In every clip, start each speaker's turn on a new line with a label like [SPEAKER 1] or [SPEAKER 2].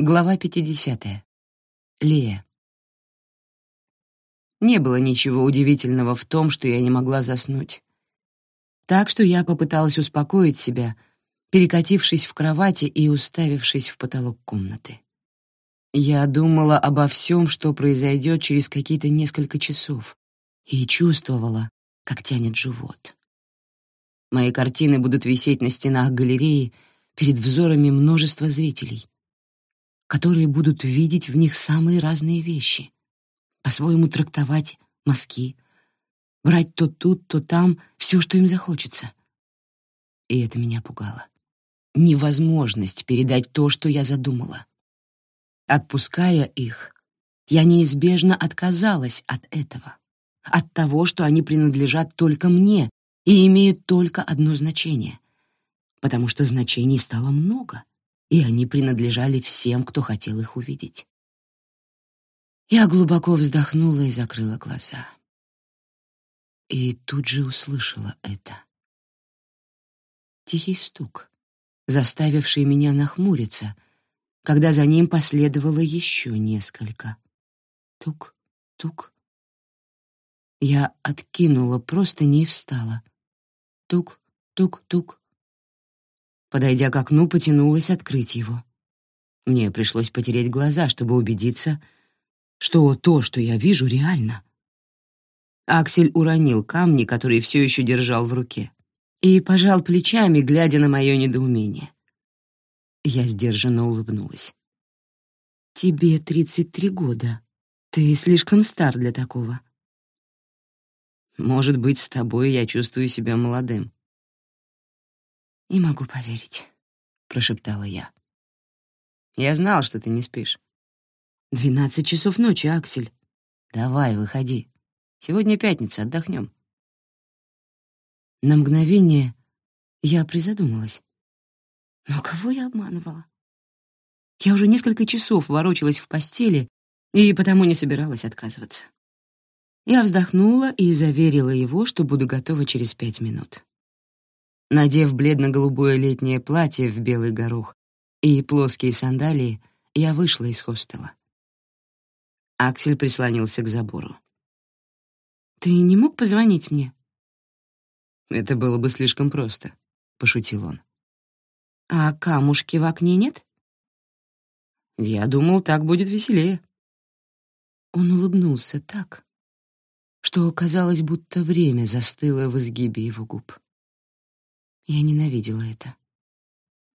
[SPEAKER 1] Глава 50. Лея. Не было ничего удивительного в том, что я не могла заснуть. Так что я попыталась успокоить себя, перекатившись в кровати и уставившись в потолок комнаты. Я думала обо всем, что произойдет через какие-то несколько часов, и чувствовала, как тянет живот. Мои картины будут висеть на стенах галереи перед взорами множества зрителей — которые будут видеть в них самые разные вещи, по-своему трактовать мазки, брать то тут, то там все, что им захочется. И это меня пугало. Невозможность передать то, что я задумала. Отпуская их, я неизбежно отказалась от этого, от того, что они принадлежат только мне и имеют только одно значение, потому что значений стало много — и они принадлежали всем, кто хотел их увидеть. Я глубоко вздохнула и закрыла глаза. И тут же услышала это. Тихий стук, заставивший меня нахмуриться, когда за ним последовало еще несколько. Тук, тук. Я откинула простыни и встала. Тук, тук, тук. Подойдя к окну, потянулась открыть его. Мне пришлось потереть глаза, чтобы убедиться, что то, что я вижу, реально. Аксель уронил камни, которые все еще держал в руке, и пожал плечами, глядя на мое недоумение. Я сдержанно улыбнулась. «Тебе 33 года. Ты слишком стар для такого». «Может быть, с тобой я чувствую себя молодым», «Не могу поверить», — прошептала я. «Я знал, что ты не спишь». «Двенадцать часов ночи, Аксель». «Давай, выходи. Сегодня пятница, отдохнем». На мгновение я призадумалась. Но кого я обманывала? Я уже несколько часов ворочалась в постели и потому не собиралась отказываться. Я вздохнула и заверила его, что буду готова через пять минут. Надев бледно-голубое летнее платье в белый горох и плоские сандалии, я вышла из хостела. Аксель прислонился к забору. «Ты не мог позвонить мне?» «Это было бы слишком просто», — пошутил он. «А камушки в окне нет?» «Я думал, так будет веселее». Он улыбнулся так, что казалось, будто время застыло в изгибе его губ. Я ненавидела это.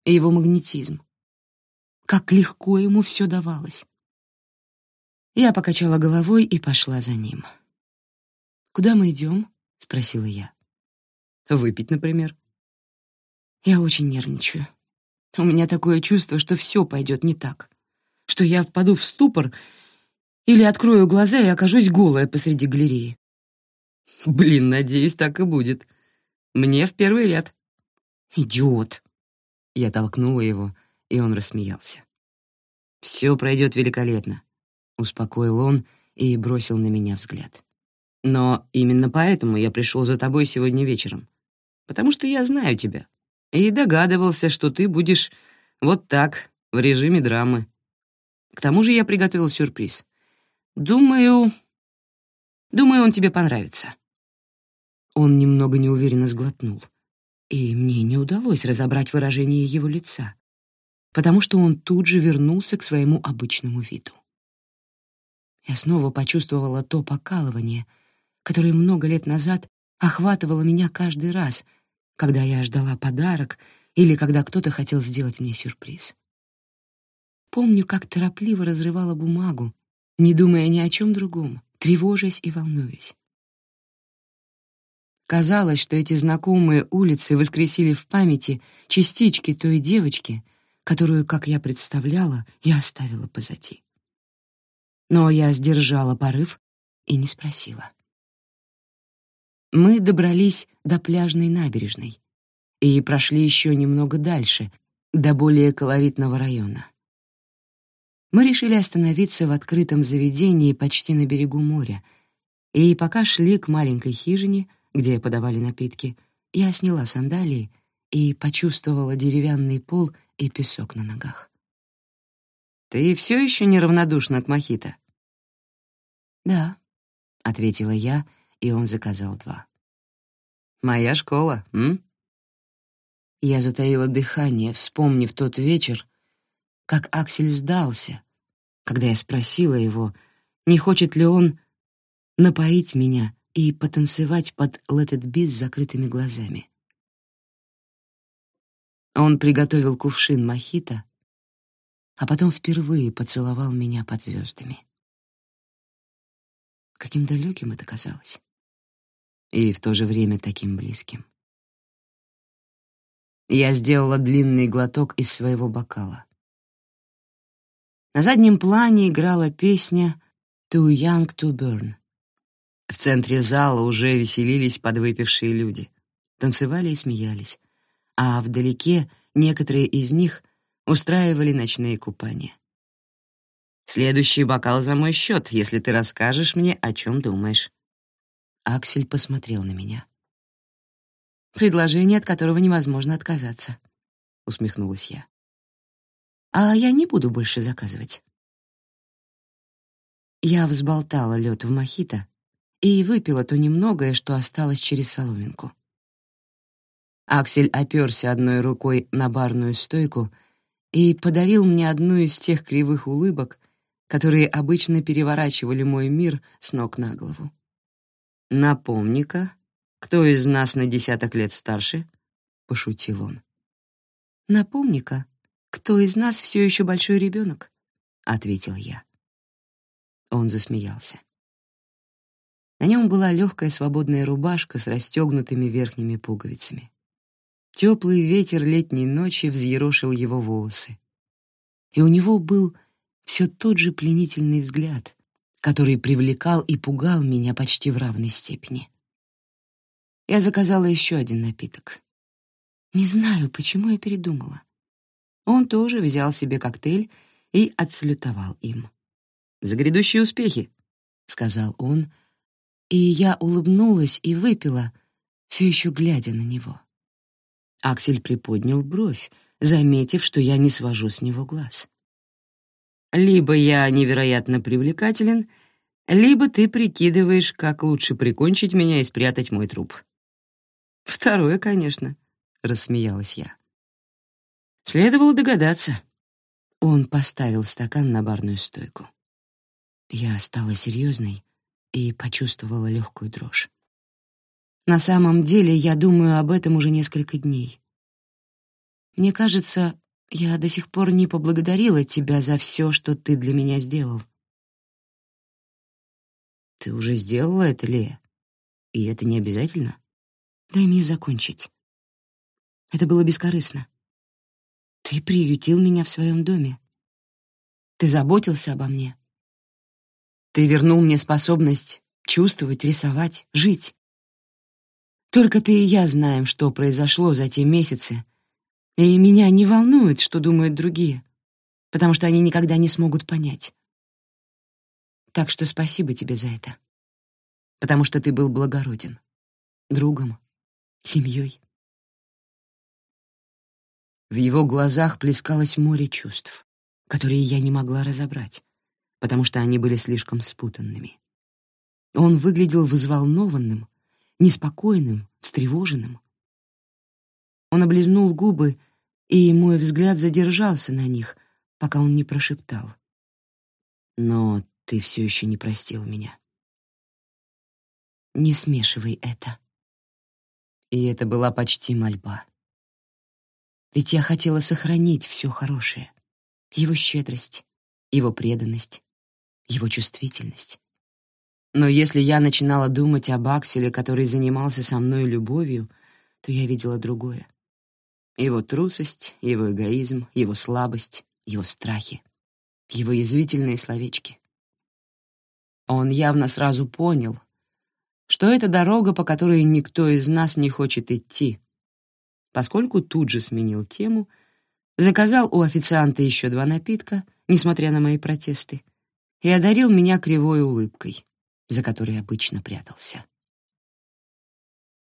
[SPEAKER 1] Его магнетизм. Как легко ему все давалось. Я покачала головой и пошла за ним. «Куда мы идем?» — спросила я. «Выпить, например». Я очень нервничаю. У меня такое чувство, что все пойдет не так, что я впаду в ступор или открою глаза и окажусь голая посреди галереи. Блин, надеюсь, так и будет. Мне в первый ряд. «Идиот!» Я толкнула его, и он рассмеялся. «Все пройдет великолепно», — успокоил он и бросил на меня взгляд. «Но именно поэтому я пришел за тобой сегодня вечером, потому что я знаю тебя и догадывался, что ты будешь вот так, в режиме драмы. К тому же я приготовил сюрприз. Думаю... Думаю, он тебе понравится». Он немного неуверенно сглотнул — и мне не удалось разобрать выражение его лица, потому что он тут же вернулся к своему обычному виду. Я снова почувствовала то покалывание, которое много лет назад охватывало меня каждый раз, когда я ждала подарок или когда кто-то хотел сделать мне сюрприз. Помню, как торопливо разрывала бумагу, не думая ни о чем другом, тревожась и волнуясь. Казалось, что эти знакомые улицы воскресили в памяти частички той девочки, которую, как я представляла, я оставила позади. Но я сдержала порыв и не спросила. Мы добрались до пляжной набережной и прошли еще немного дальше, до более колоритного района. Мы решили остановиться в открытом заведении почти на берегу моря, и пока шли к маленькой хижине — где подавали напитки, я сняла сандалии и почувствовала деревянный пол и песок на ногах. «Ты все еще неравнодушна к мохито?»
[SPEAKER 2] «Да», — ответила я, и он заказал два.
[SPEAKER 1] «Моя школа, м?»
[SPEAKER 2] Я затаила дыхание, вспомнив тот вечер, как Аксель сдался, когда я спросила его, не хочет ли он напоить меня и потанцевать под «Let it be» с закрытыми глазами. Он приготовил кувшин мохито, а потом впервые поцеловал меня под звездами. Каким далеким это казалось. И в то же время таким близким. Я сделала длинный глоток из своего бокала. На заднем плане играла песня «Too Young to Burn». В центре зала уже веселились подвыпившие люди, танцевали и смеялись, а вдалеке некоторые из них устраивали ночные купания. «Следующий бокал за мой счет, если ты расскажешь мне, о чем думаешь». Аксель посмотрел на меня. «Предложение, от которого невозможно отказаться», — усмехнулась я. «А я не буду больше заказывать». Я взболтала лед в мохито и выпила то немногое, что осталось через соломинку. Аксель оперся одной рукой на барную стойку и подарил мне одну из тех кривых улыбок, которые обычно переворачивали мой мир с ног на голову. «Напомни-ка, кто из нас на десяток лет старше?» — пошутил он. «Напомни-ка, кто из нас все еще большой ребенок?» — ответил я. Он засмеялся. На нем была легкая свободная рубашка с расстегнутыми верхними пуговицами. Теплый ветер летней ночи взъерошил его волосы. И у него был все тот же пленительный взгляд, который привлекал и пугал меня почти в равной степени. Я заказала еще один напиток. Не знаю, почему я передумала. Он тоже взял себе коктейль и отсалютовал им.
[SPEAKER 1] «За грядущие успехи», — сказал он, и я улыбнулась и выпила, все еще глядя на него. Аксель приподнял бровь, заметив, что я не свожу с него глаз. Либо я невероятно привлекателен, либо ты прикидываешь, как лучше прикончить меня и спрятать мой труп. Второе, конечно, рассмеялась я. Следовало догадаться. Он поставил стакан на барную стойку. Я стала серьезной и почувствовала легкую дрожь. На самом деле, я думаю об этом уже несколько дней. Мне кажется, я до сих пор не поблагодарила тебя за все, что ты для меня сделал. Ты уже сделала это, Лея? И это не обязательно? Дай мне закончить. Это было бескорыстно. Ты приютил меня в своем доме. Ты заботился обо мне. Ты вернул мне способность чувствовать, рисовать, жить. Только ты и я знаем, что произошло за те месяцы, и меня не волнует, что думают другие, потому что они никогда не смогут понять. Так что спасибо тебе за это, потому что ты был благороден, другом, семьей. В его глазах плескалось море чувств, которые я не могла разобрать, потому что они были слишком спутанными. Он выглядел взволнованным, неспокойным, встревоженным. Он облизнул губы и мой взгляд задержался на них, пока он не прошептал. «Но ты все еще не простил меня». «Не смешивай это». И это была почти мольба. Ведь я хотела сохранить все хорошее. Его щедрость, его преданность, его чувствительность. Но если я начинала думать об Акселе, который занимался со мной любовью, то я видела другое. Его трусость, его эгоизм, его слабость, его страхи, его язвительные словечки. Он явно сразу понял, что это дорога, по которой никто из нас не хочет идти, поскольку тут же сменил тему, заказал у официанта еще два напитка, несмотря на мои протесты, и одарил меня кривой улыбкой, за которой обычно прятался.